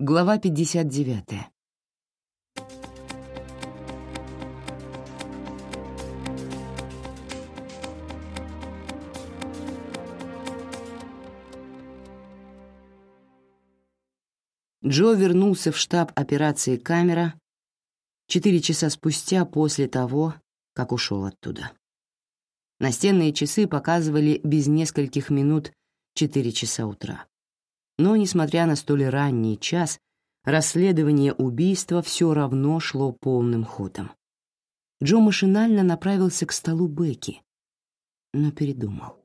Глава 59. Джо вернулся в штаб операции «Камера» четыре часа спустя после того, как ушел оттуда. Настенные часы показывали без нескольких минут четыре часа утра. Но, несмотря на столь ранний час, расследование убийства все равно шло полным ходом. Джо машинально направился к столу Бекки, но передумал.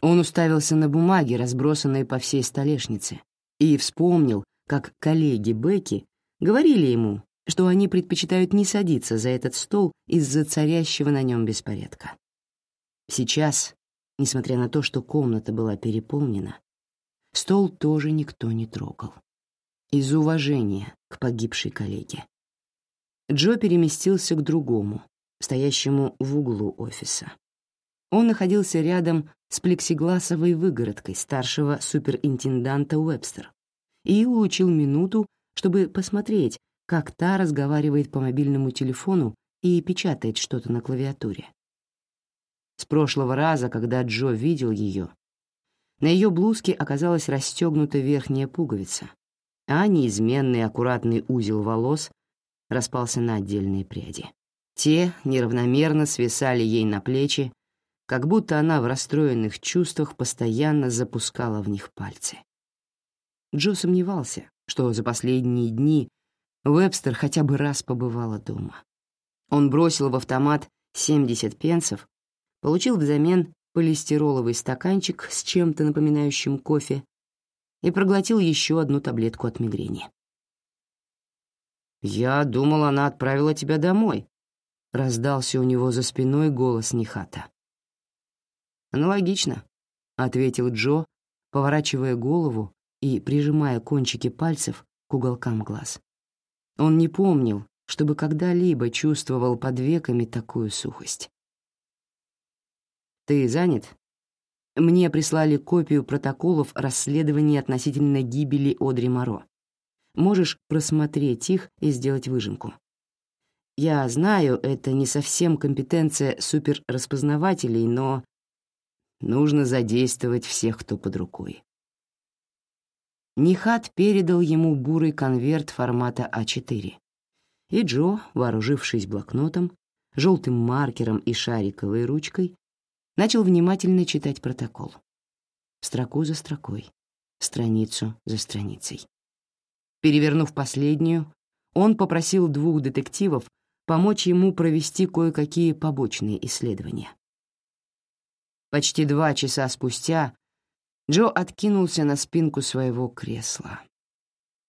Он уставился на бумаги, разбросанные по всей столешнице, и вспомнил, как коллеги Бекки говорили ему, что они предпочитают не садиться за этот стол из-за царящего на нем беспорядка. Сейчас, несмотря на то, что комната была переполнена, стол тоже никто не трогал. Из уважения к погибшей коллеге. Джо переместился к другому, стоящему в углу офиса. Он находился рядом с плексигласовой выгородкой старшего суперинтенданта Уэбстер и улучил минуту, чтобы посмотреть, как та разговаривает по мобильному телефону и печатает что-то на клавиатуре. С прошлого раза, когда Джо видел ее, на ее блузке оказалась расстегнута верхняя пуговица, а неизменный аккуратный узел волос распался на отдельные пряди. Те неравномерно свисали ей на плечи, как будто она в расстроенных чувствах постоянно запускала в них пальцы. Джо сомневался, что за последние дни Вебстер хотя бы раз побывала дома. Он бросил в автомат 70 пенсов получил взамен полистироловый стаканчик с чем-то напоминающим кофе и проглотил еще одну таблетку от мигрени. «Я думал, она отправила тебя домой», — раздался у него за спиной голос Нихата. «Аналогично», — ответил Джо, поворачивая голову и прижимая кончики пальцев к уголкам глаз. Он не помнил, чтобы когда-либо чувствовал под веками такую сухость. Ты занят? Мне прислали копию протоколов расследования относительно гибели Одри Моро. Можешь просмотреть их и сделать выжимку. Я знаю, это не совсем компетенция суперраспознавателей, но нужно задействовать всех, кто под рукой. Нихат передал ему бурый конверт формата А4. И Джо, вооружившись блокнотом, желтым маркером и шариковой ручкой, начал внимательно читать протокол. Строку за строкой, страницу за страницей. Перевернув последнюю, он попросил двух детективов помочь ему провести кое-какие побочные исследования. Почти два часа спустя Джо откинулся на спинку своего кресла.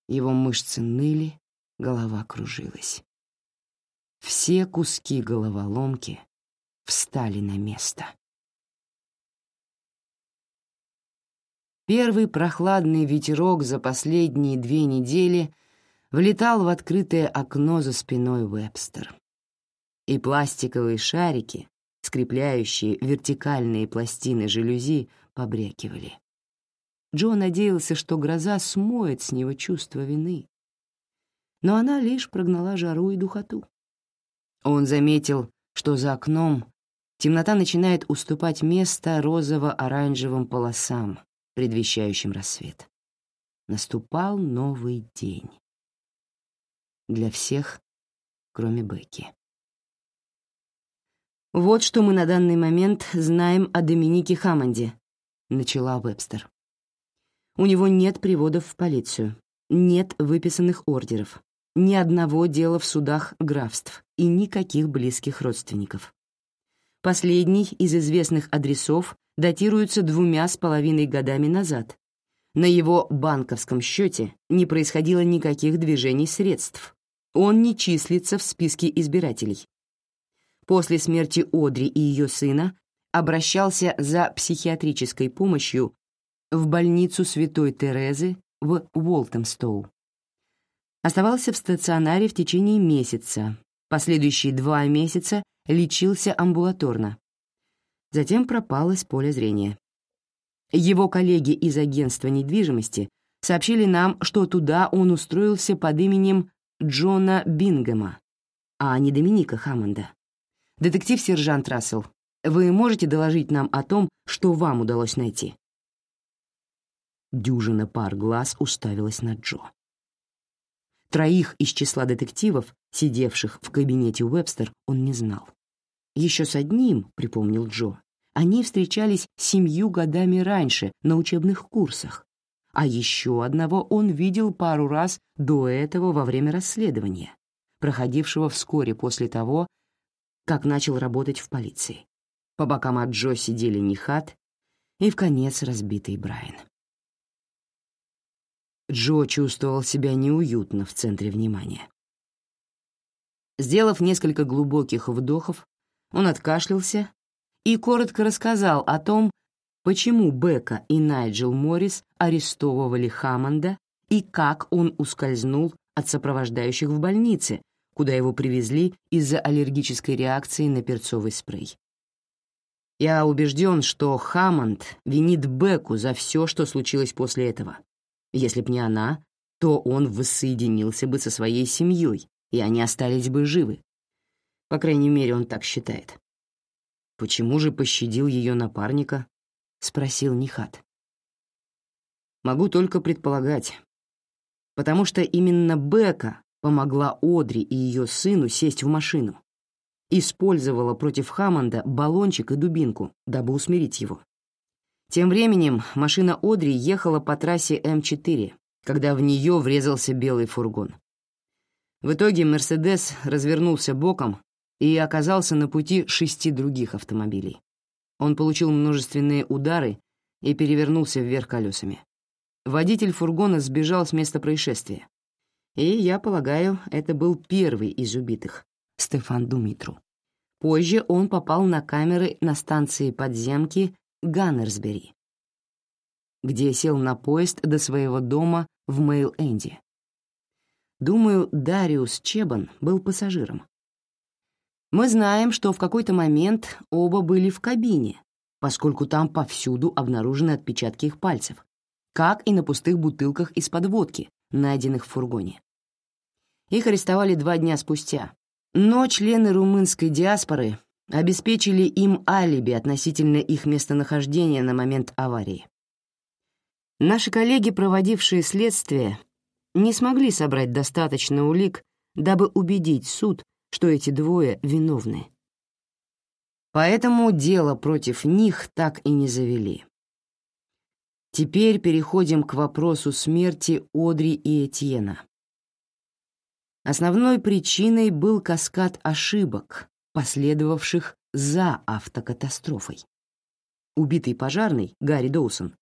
Его мышцы ныли, голова кружилась. Все куски головоломки встали на место. Первый прохладный ветерок за последние две недели влетал в открытое окно за спиной Вебстер. И пластиковые шарики, скрепляющие вертикальные пластины жалюзи, побрякивали. Джо надеялся, что гроза смоет с него чувство вины. Но она лишь прогнала жару и духоту. Он заметил, что за окном темнота начинает уступать место розово-оранжевым полосам, предвещающим рассвет. Наступал новый день. Для всех, кроме Бекки. «Вот что мы на данный момент знаем о Доминике Хаммонде», — начала Вебстер. «У него нет приводов в полицию, нет выписанных ордеров, ни одного дела в судах графств и никаких близких родственников. Последний из известных адресов датируется двумя с половиной годами назад. На его банковском счете не происходило никаких движений средств. Он не числится в списке избирателей. После смерти Одри и ее сына обращался за психиатрической помощью в больницу Святой Терезы в Уолтемстоу. Оставался в стационаре в течение месяца. Последующие два месяца лечился амбулаторно затем пропал из поля зрения. Его коллеги из агентства недвижимости сообщили нам, что туда он устроился под именем Джона Бингема, а не Доминика Хаммонда. Детектив-сержант Рассел, вы можете доложить нам о том, что вам удалось найти?» Дюжина пар глаз уставилась на Джо. Троих из числа детективов, сидевших в кабинете Уэбстер, он не знал. Еще с одним, припомнил Джо, они встречались семью годами раньше на учебных курсах, а еще одного он видел пару раз до этого во время расследования, проходившего вскоре после того, как начал работать в полиции. По бокам от Джо сидели Нихат и в конец разбитый Брайан. Джо чувствовал себя неуютно в центре внимания. Сделав несколько глубоких вдохов, он откашлялся и коротко рассказал о том, почему Бека и Найджел Моррис арестовывали Хаммонда и как он ускользнул от сопровождающих в больнице, куда его привезли из-за аллергической реакции на перцовый спрей. Я убежден, что Хаммонд винит Беку за все, что случилось после этого. Если б не она, то он воссоединился бы со своей семьей, и они остались бы живы. По крайней мере, он так считает. «Почему же пощадил ее напарника?» — спросил Нихат. «Могу только предполагать. Потому что именно Бека помогла Одри и ее сыну сесть в машину. Использовала против Хаммонда баллончик и дубинку, дабы усмирить его. Тем временем машина Одри ехала по трассе М4, когда в нее врезался белый фургон. В итоге «Мерседес» развернулся боком и оказался на пути шести других автомобилей. Он получил множественные удары и перевернулся вверх колесами. Водитель фургона сбежал с места происшествия. И, я полагаю, это был первый из убитых, Стефан Думитру. Позже он попал на камеры на станции подземки Ганнерсбери, где сел на поезд до своего дома в Мейл-Энди. Думаю, Дариус Чебан был пассажиром. Мы знаем, что в какой-то момент оба были в кабине, поскольку там повсюду обнаружены отпечатки их пальцев, как и на пустых бутылках из-под водки, найденных в фургоне. Их арестовали два дня спустя, но члены румынской диаспоры обеспечили им алиби относительно их местонахождения на момент аварии. Наши коллеги, проводившие следствие, не смогли собрать достаточно улик, дабы убедить суд, что эти двое виновны. Поэтому дело против них так и не завели. Теперь переходим к вопросу смерти Одри и Этьена. Основной причиной был каскад ошибок, последовавших за автокатастрофой. Убитый пожарный, Гарри Доусон,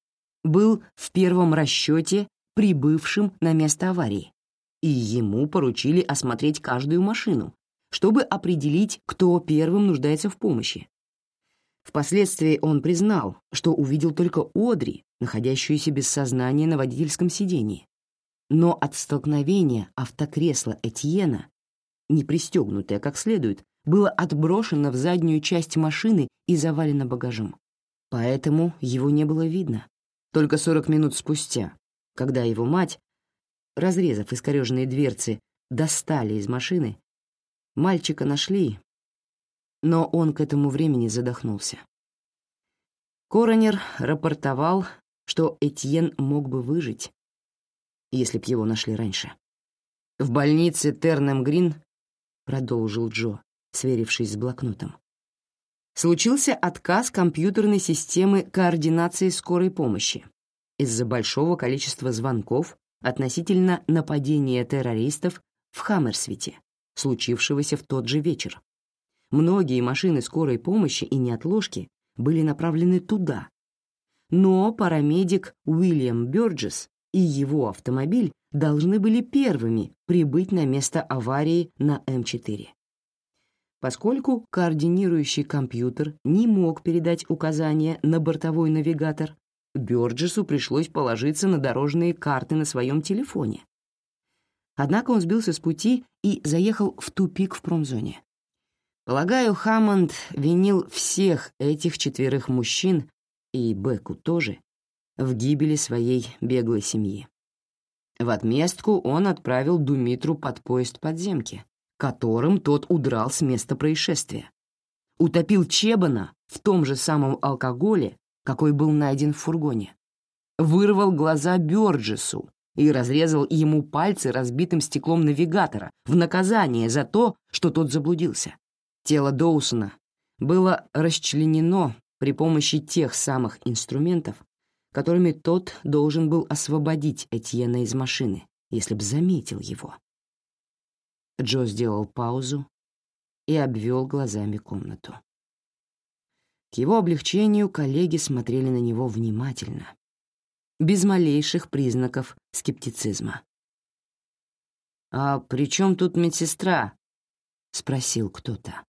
был в первом расчете прибывшим на место аварии, и ему поручили осмотреть каждую машину, чтобы определить, кто первым нуждается в помощи. Впоследствии он признал, что увидел только Одри, находящуюся без сознания на водительском сидении. Но от столкновения автокресла Этьена, не пристегнутое как следует, было отброшено в заднюю часть машины и завалено багажом. Поэтому его не было видно. Только 40 минут спустя, когда его мать, разрезав искореженные дверцы, достали из машины, мальчика нашли, но он к этому времени задохнулся. Коронер рапортовал, что Этьен мог бы выжить, если б его нашли раньше. В больнице Тернем Грин, продолжил Джо, сверившись с блокнотом. Случился отказ компьютерной системы координации скорой помощи из-за большого количества звонков относительно нападения террористов в Хаммерсвите, случившегося в тот же вечер. Многие машины скорой помощи и неотложки были направлены туда. Но парамедик Уильям Бёрджес и его автомобиль должны были первыми прибыть на место аварии на М4. Поскольку координирующий компьютер не мог передать указания на бортовой навигатор, Бёрджесу пришлось положиться на дорожные карты на своем телефоне. Однако он сбился с пути и заехал в тупик в промзоне. Полагаю, Хаммонд винил всех этих четверых мужчин, и Беку тоже, в гибели своей беглой семьи. В отместку он отправил Думитру под поезд подземки, которым тот удрал с места происшествия. Утопил Чебана в том же самом алкоголе, какой был найден в фургоне. Вырвал глаза Бёрджесу и разрезал ему пальцы разбитым стеклом навигатора в наказание за то, что тот заблудился. Тело Доусона было расчленено при помощи тех самых инструментов, которыми тот должен был освободить Этьена из машины, если б заметил его. Джо сделал паузу и обвел глазами комнату. К его облегчению коллеги смотрели на него внимательно, без малейших признаков скептицизма. «А при чем тут медсестра?» — спросил кто-то.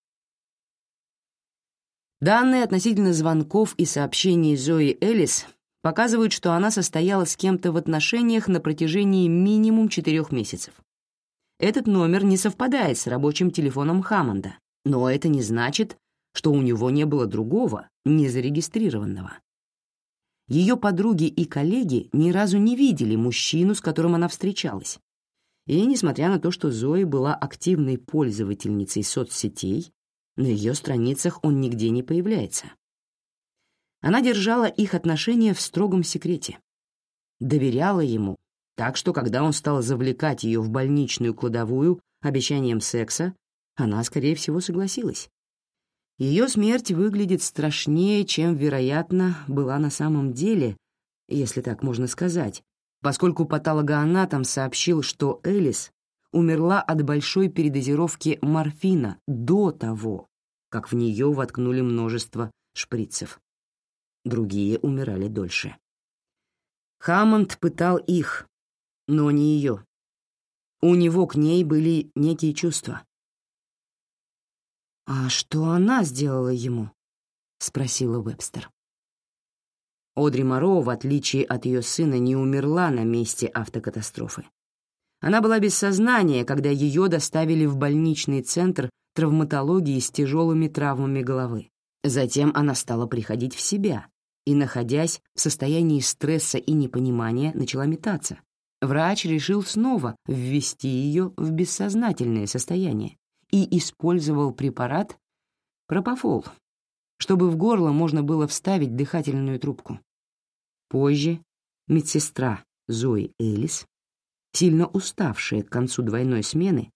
Данные относительно звонков и сообщений Зои Элис показывают, что она состояла с кем-то в отношениях на протяжении минимум четырех месяцев. Этот номер не совпадает с рабочим телефоном Хаммонда, но это не значит, что у него не было другого, незарегистрированного. Ее подруги и коллеги ни разу не видели мужчину, с которым она встречалась. И, несмотря на то, что Зои была активной пользовательницей соцсетей, на ее страницах он нигде не появляется. Она держала их отношения в строгом секрете. Доверяла ему, так что когда он стал завлекать ее в больничную кладовую обещанием секса, она, скорее всего, согласилась. Ее смерть выглядит страшнее, чем, вероятно, была на самом деле, если так можно сказать, поскольку патологоанатом сообщил, что Элис умерла от большой передозировки морфина до того, как в нее воткнули множество шприцев другие умирали дольше. Хаммонд пытал их, но не ее. У него к ней были некие чувства. «А что она сделала ему?» — спросила Вебстер. Одри Моро, в отличие от ее сына, не умерла на месте автокатастрофы. Она была без сознания, когда ее доставили в больничный центр травматологии с тяжелыми травмами головы. Затем она стала приходить в себя, и, находясь в состоянии стресса и непонимания, начала метаться. Врач решил снова ввести ее в бессознательное состояние и использовал препарат пропофол, чтобы в горло можно было вставить дыхательную трубку. Позже медсестра Зои Элис, сильно уставшая к концу двойной смены,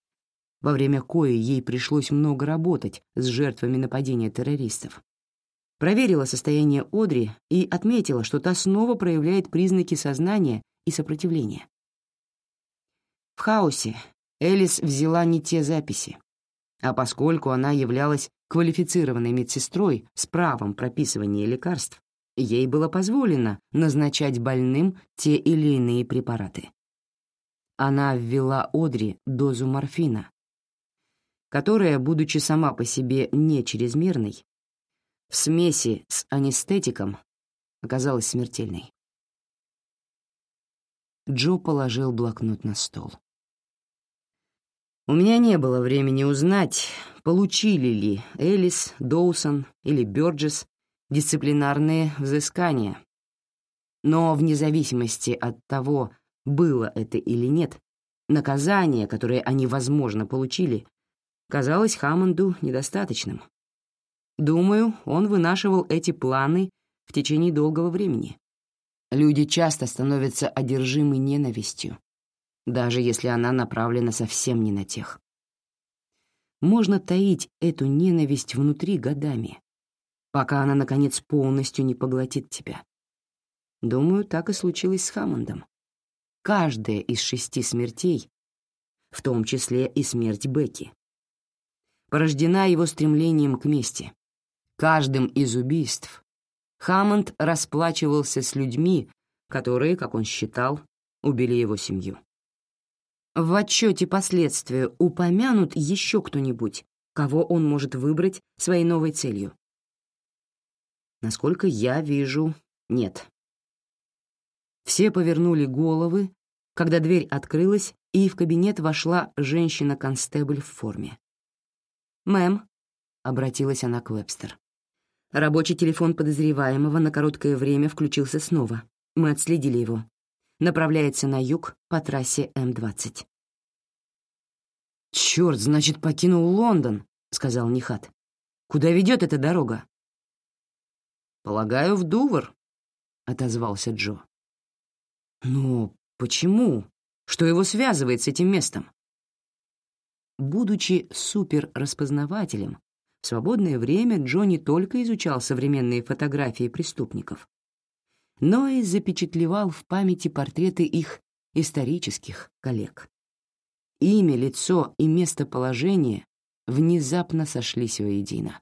во время кои ей пришлось много работать с жертвами нападения террористов, проверила состояние Одри и отметила, что та снова проявляет признаки сознания и сопротивления. В хаосе Элис взяла не те записи, а поскольку она являлась квалифицированной медсестрой с правом прописывания лекарств, ей было позволено назначать больным те или иные препараты. Она ввела Одри дозу морфина, которая, будучи сама по себе не чрезмерной, в смеси с анестетиком оказалась смертельной. Джо положил блокнот на стол. У меня не было времени узнать, получили ли Элис, Доусон или Бёрджес дисциплинарные взыскания. Но вне зависимости от того, было это или нет, наказание, которое они, возможно, получили, казалось Хаммонду недостаточным. Думаю, он вынашивал эти планы в течение долгого времени. Люди часто становятся одержимы ненавистью, даже если она направлена совсем не на тех. Можно таить эту ненависть внутри годами, пока она, наконец, полностью не поглотит тебя. Думаю, так и случилось с Хаммондом. Каждая из шести смертей, в том числе и смерть Бекки, порождена его стремлением к мести. Каждым из убийств Хаммонд расплачивался с людьми, которые, как он считал, убили его семью. В отчете последствия упомянут еще кто-нибудь, кого он может выбрать своей новой целью. Насколько я вижу, нет. Все повернули головы, когда дверь открылась, и в кабинет вошла женщина-констебль в форме. «Мэм», — обратилась она к Вебстер. Рабочий телефон подозреваемого на короткое время включился снова. Мы отследили его. Направляется на юг по трассе М-20. «Черт, значит, покинул Лондон», — сказал Нихат. «Куда ведет эта дорога?» «Полагаю, в Дувр», — отозвался Джо. «Но почему? Что его связывает с этим местом?» Будучи суперраспознавателем, в свободное время Джо не только изучал современные фотографии преступников, но и запечатлевал в памяти портреты их исторических коллег. Имя, лицо и местоположение внезапно сошлись воедино.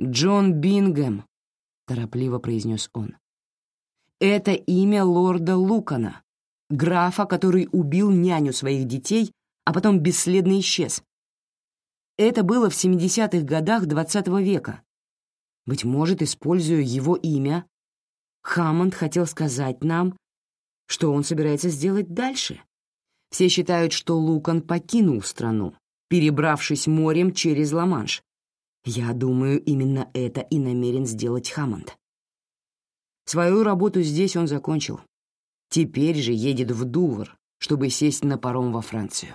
«Джон Бингем», — торопливо произнес он. «Это имя лорда Лукана, графа, который убил няню своих детей, а потом бесследно исчез. Это было в 70-х годах XX -го века. Быть может, используя его имя, Хаммонд хотел сказать нам, что он собирается сделать дальше. Все считают, что Лукан покинул страну, перебравшись морем через Ла-Манш. Я думаю, именно это и намерен сделать Хаммонд. Свою работу здесь он закончил. Теперь же едет в Дувр, чтобы сесть на паром во Францию.